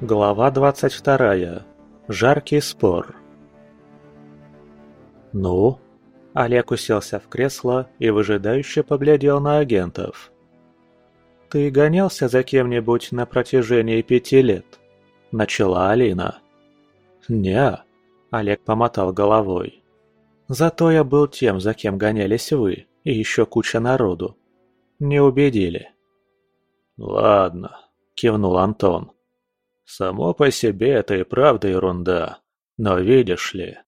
Глава 22. Жаркий спор. «Ну?» Олег уселся в кресло и выжидающе поглядел на агентов. «Ты гонялся за кем-нибудь на протяжении пяти лет?» Начала Алина. «Не», — Олег помотал головой. «Зато я был тем, за кем гонялись вы, и еще куча народу. Не убедили». «Ладно», — кивнул Антон. Само по себе это и правда ерунда. Но видишь ли,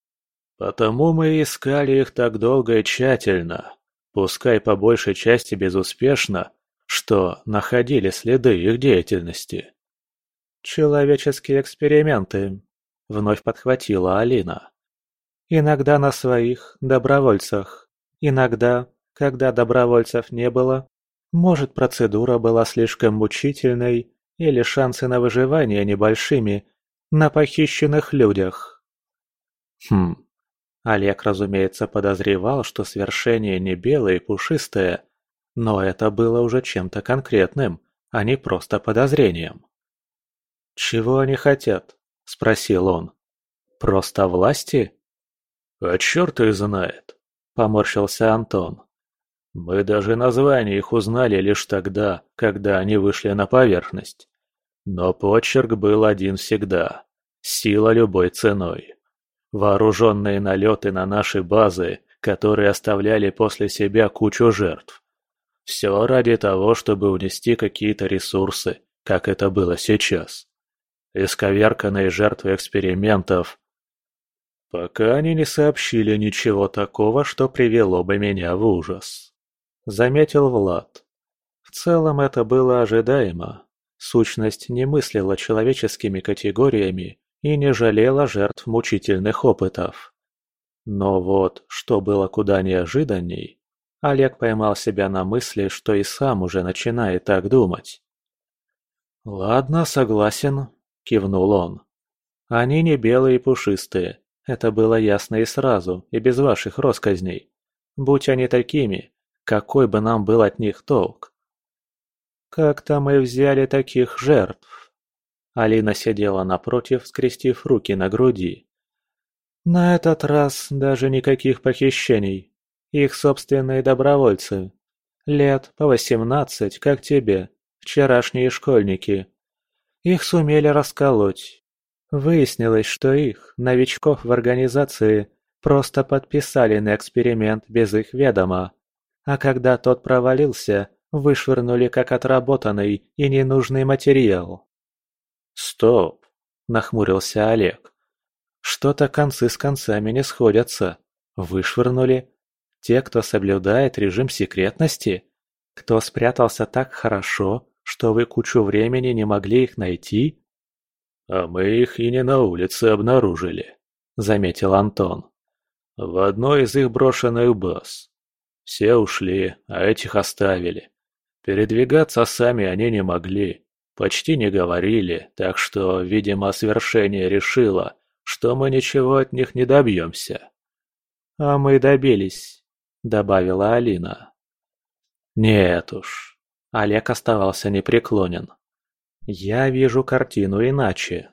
потому мы искали их так долго и тщательно, пускай по большей части безуспешно, что находили следы их деятельности. «Человеческие эксперименты», — вновь подхватила Алина. «Иногда на своих, добровольцах. Иногда, когда добровольцев не было, может, процедура была слишком мучительной или шансы на выживание небольшими на похищенных людях. Хм. Олег, разумеется, подозревал, что свершение не белое и пушистое, но это было уже чем-то конкретным, а не просто подозрением. «Чего они хотят?» – спросил он. «Просто власти?» «А черт их знает», – поморщился Антон. Мы даже название их узнали лишь тогда, когда они вышли на поверхность. Но почерк был один всегда. Сила любой ценой. Вооруженные налеты на наши базы, которые оставляли после себя кучу жертв. Все ради того, чтобы унести какие-то ресурсы, как это было сейчас. Исковерканные жертвы экспериментов. Пока они не сообщили ничего такого, что привело бы меня в ужас. Заметил Влад. В целом это было ожидаемо. Сущность не мыслила человеческими категориями и не жалела жертв мучительных опытов. Но вот, что было куда неожиданней, Олег поймал себя на мысли, что и сам уже начинает так думать. «Ладно, согласен», — кивнул он. «Они не белые и пушистые, это было ясно и сразу, и без ваших росказней. Будь они такими, какой бы нам был от них толк? Как-то мы взяли таких жертв. Алина сидела напротив, скрестив руки на груди. На этот раз даже никаких похищений. Их собственные добровольцы. Лет по восемнадцать, как тебе, вчерашние школьники. Их сумели расколоть. Выяснилось, что их, новичков в организации, просто подписали на эксперимент без их ведома а когда тот провалился, вышвырнули как отработанный и ненужный материал. «Стоп!» – нахмурился Олег. «Что-то концы с концами не сходятся. Вышвырнули? Те, кто соблюдает режим секретности? Кто спрятался так хорошо, что вы кучу времени не могли их найти?» «А мы их и не на улице обнаружили», – заметил Антон. «В одной из их брошенных баз. Все ушли, а этих оставили. Передвигаться сами они не могли, почти не говорили, так что, видимо, свершение решило, что мы ничего от них не добьемся. «А мы добились», — добавила Алина. «Нет уж», — Олег оставался непреклонен. «Я вижу картину иначе.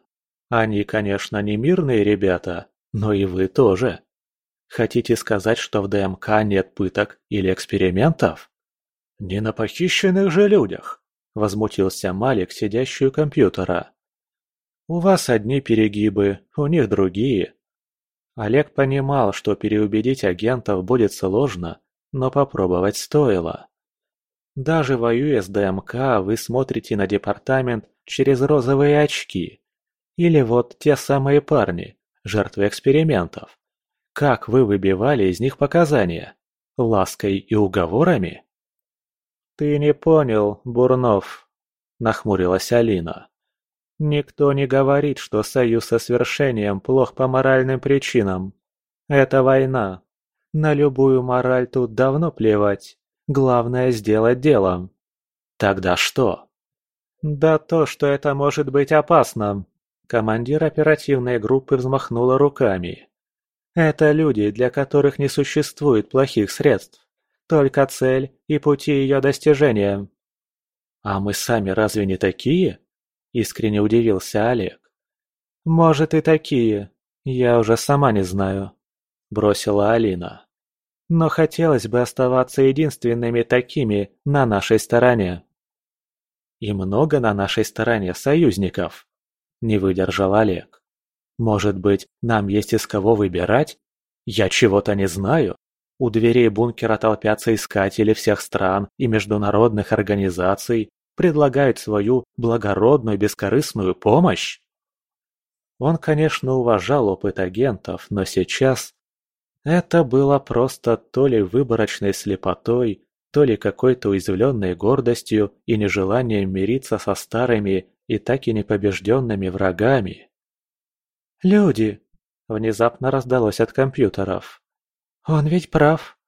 Они, конечно, не мирные ребята, но и вы тоже. Хотите сказать, что в ДМК нет пыток или экспериментов? Не на похищенных же людях, возмутился Малик, сидящий у компьютера. У вас одни перегибы, у них другие. Олег понимал, что переубедить агентов будет сложно, но попробовать стоило. Даже воюя с ДМК, вы смотрите на департамент через розовые очки. Или вот те самые парни, жертвы экспериментов. Как вы выбивали из них показания? Лаской и уговорами? «Ты не понял, Бурнов», – нахмурилась Алина. «Никто не говорит, что союз со свершением плох по моральным причинам. Это война. На любую мораль тут давно плевать. Главное – сделать делом». «Тогда что?» «Да то, что это может быть опасно». Командир оперативной группы взмахнула руками. Это люди, для которых не существует плохих средств. Только цель и пути ее достижения. А мы сами разве не такие? – искренне удивился Олег. «Может и такие, я уже сама не знаю», – бросила Алина. «Но хотелось бы оставаться единственными такими на нашей стороне». «И много на нашей стороне союзников», – не выдержал Олег. «Может быть, нам есть из кого выбирать? Я чего-то не знаю. У дверей бункера толпятся искатели всех стран и международных организаций, предлагают свою благородную бескорыстную помощь. Он, конечно, уважал опыт агентов, но сейчас это было просто то ли выборочной слепотой, то ли какой-то уязвленной гордостью и нежеланием мириться со старыми и так и непобежденными врагами. «Люди!» – внезапно раздалось от компьютеров. «Он ведь прав.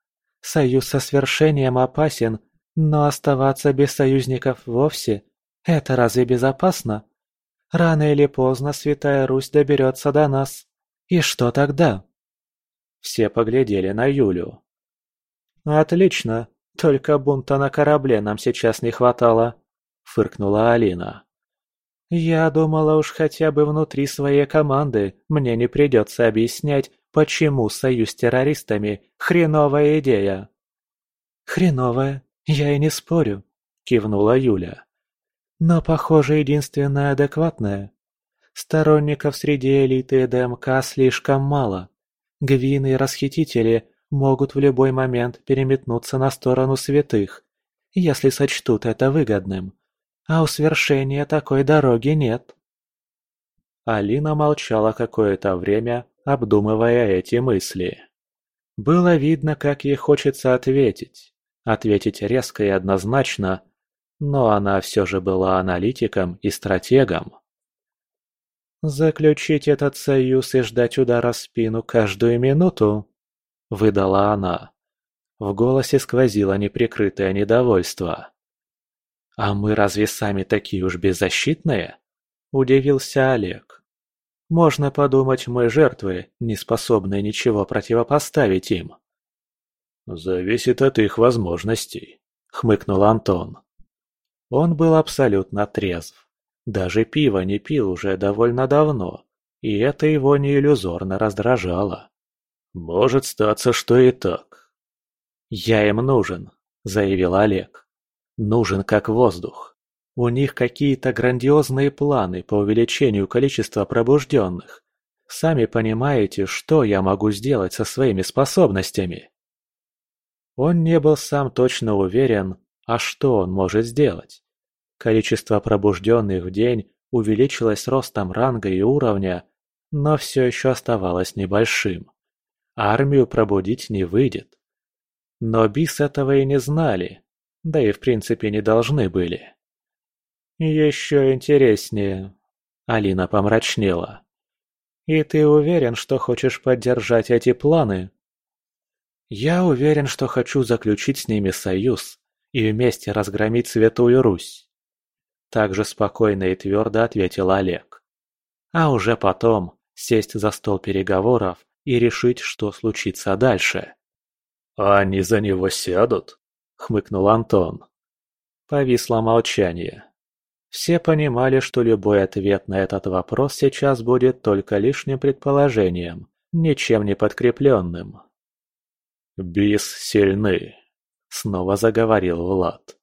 Союз со свершением опасен, но оставаться без союзников вовсе – это разве безопасно? Рано или поздно Святая Русь доберется до нас. И что тогда?» Все поглядели на Юлю. «Отлично, только бунта на корабле нам сейчас не хватало», – фыркнула Алина. «Я думала уж хотя бы внутри своей команды мне не придется объяснять, почему союз с террористами – хреновая идея». «Хреновая, я и не спорю», – кивнула Юля. «Но, похоже, единственная адекватная. Сторонников среди элиты ДМК слишком мало. Гвины и расхитители могут в любой момент переметнуться на сторону святых, если сочтут это выгодным. А у свершения такой дороги нет». Алина молчала какое-то время, обдумывая эти мысли. Было видно, как ей хочется ответить. Ответить резко и однозначно, но она все же была аналитиком и стратегом. «Заключить этот союз и ждать удара в спину каждую минуту?» – выдала она. В голосе сквозило неприкрытое недовольство. «А мы разве сами такие уж беззащитные?» – удивился Олег. «Можно подумать, мы жертвы, не способные ничего противопоставить им». «Зависит от их возможностей», — хмыкнул Антон. Он был абсолютно трезв. Даже пиво не пил уже довольно давно, и это его не иллюзорно раздражало. «Может статься, что и так». «Я им нужен», — заявил Олег. «Нужен как воздух. У них какие-то грандиозные планы по увеличению количества пробужденных. Сами понимаете, что я могу сделать со своими способностями?» Он не был сам точно уверен, а что он может сделать. Количество пробужденных в день увеличилось ростом ранга и уровня, но все еще оставалось небольшим. Армию пробудить не выйдет. Но Бис этого и не знали, да и в принципе не должны были. «Еще интереснее», — Алина помрачнела. «И ты уверен, что хочешь поддержать эти планы?» Я уверен, что хочу заключить с ними союз и вместе разгромить Святую Русь. Также спокойно и твердо ответил Олег. А уже потом сесть за стол переговоров и решить, что случится дальше. «А они за него сядут?» — хмыкнул Антон. Повисло молчание. Все понимали, что любой ответ на этот вопрос сейчас будет только лишним предположением, ничем не подкрепленным. «Бис сильны», — снова заговорил Влад.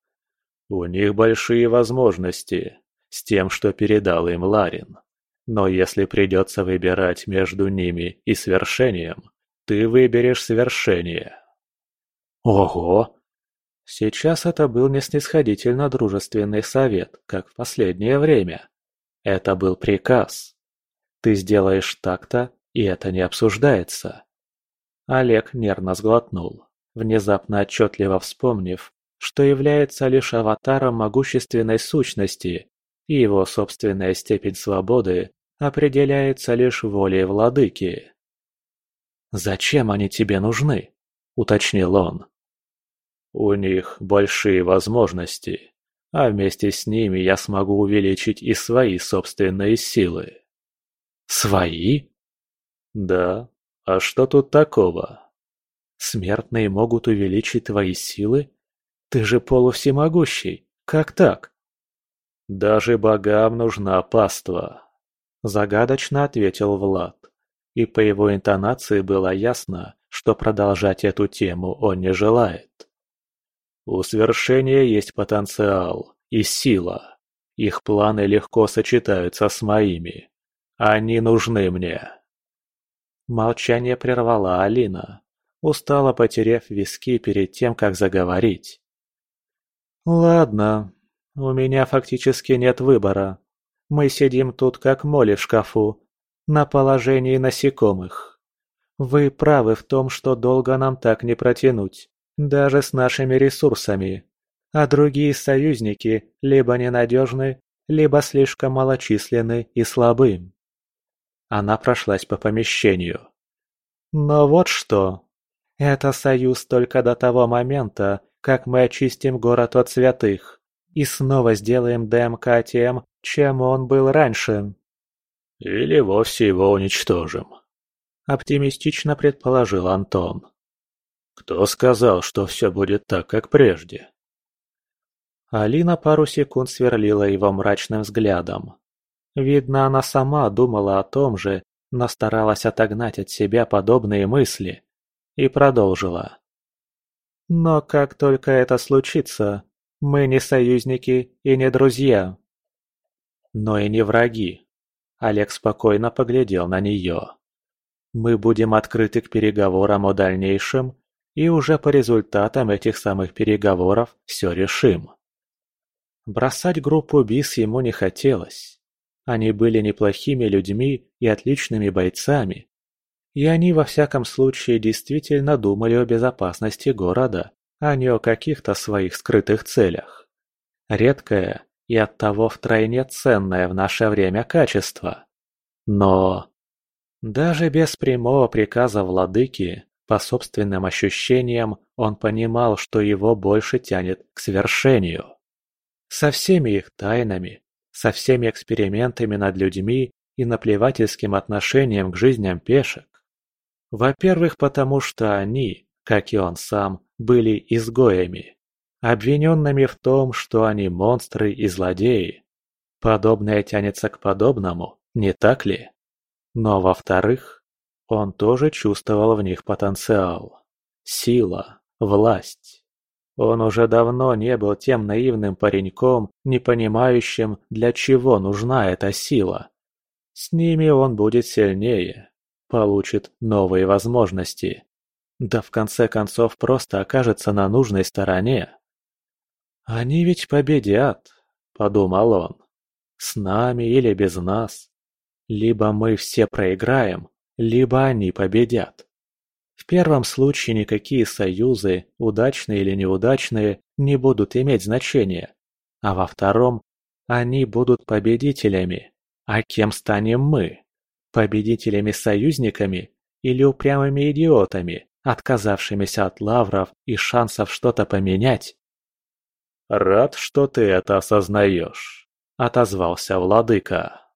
«У них большие возможности с тем, что передал им Ларин. Но если придется выбирать между ними и свершением, ты выберешь свершение». «Ого!» Сейчас это был не снисходительно дружественный совет, как в последнее время. Это был приказ. Ты сделаешь так-то, и это не обсуждается. Олег нервно сглотнул, внезапно отчетливо вспомнив, что является лишь аватаром могущественной сущности, и его собственная степень свободы определяется лишь волей владыки. «Зачем они тебе нужны?» – уточнил он. «У них большие возможности, а вместе с ними я смогу увеличить и свои собственные силы». «Свои?» «Да, а что тут такого? Смертные могут увеличить твои силы? Ты же полувсемогущий, как так? Даже богам нужна паства. Загадочно ответил Влад. И по его интонации было ясно, что продолжать эту тему он не желает. У свершения есть потенциал и сила. Их планы легко сочетаются с моими. Они нужны мне. Молчание прервала Алина, устало потеряв виски перед тем, как заговорить. «Ладно, у меня фактически нет выбора. Мы сидим тут как моли в шкафу, на положении насекомых. Вы правы в том, что долго нам так не протянуть, даже с нашими ресурсами. А другие союзники либо ненадежны, либо слишком малочисленны и слабы. Она прошлась по помещению. Но вот что. Это союз только до того момента, как мы очистим город от святых и снова сделаем ДМК тем, чем он был раньше. Или вовсе его уничтожим. Оптимистично предположил Антон. Кто сказал, что все будет так, как прежде? Алина пару секунд сверлила его мрачным взглядом. Видно, она сама думала о том же, но старалась отогнать от себя подобные мысли. И продолжила. «Но как только это случится, мы не союзники и не друзья». «Но и не враги», Олег спокойно поглядел на нее. «Мы будем открыты к переговорам о дальнейшем, и уже по результатам этих самых переговоров все решим». Бросать группу БИС ему не хотелось. Они были неплохими людьми и отличными бойцами. И они во всяком случае действительно думали о безопасности города, а не о каких-то своих скрытых целях. Редкое и оттого втройне ценное в наше время качество. Но... Даже без прямого приказа владыки, по собственным ощущениям, он понимал, что его больше тянет к свершению. Со всеми их тайнами, со всеми экспериментами над людьми и наплевательским отношением к жизням пешек. Во-первых, потому что они, как и он сам, были изгоями обвиненными в том, что они монстры и злодеи. Подобное тянется к подобному, не так ли? Но во-вторых, он тоже чувствовал в них потенциал. Сила, власть. Он уже давно не был тем наивным пареньком, не понимающим, для чего нужна эта сила. С ними он будет сильнее, получит новые возможности. Да в конце концов просто окажется на нужной стороне. «Они ведь победят», — подумал он. «С нами или без нас. Либо мы все проиграем, либо они победят. В первом случае никакие союзы, удачные или неудачные, не будут иметь значения. А во втором они будут победителями. А кем станем мы? Победителями-союзниками или упрямыми идиотами, отказавшимися от лавров и шансов что-то поменять? «Рад, что ты это осознаешь», — отозвался владыка.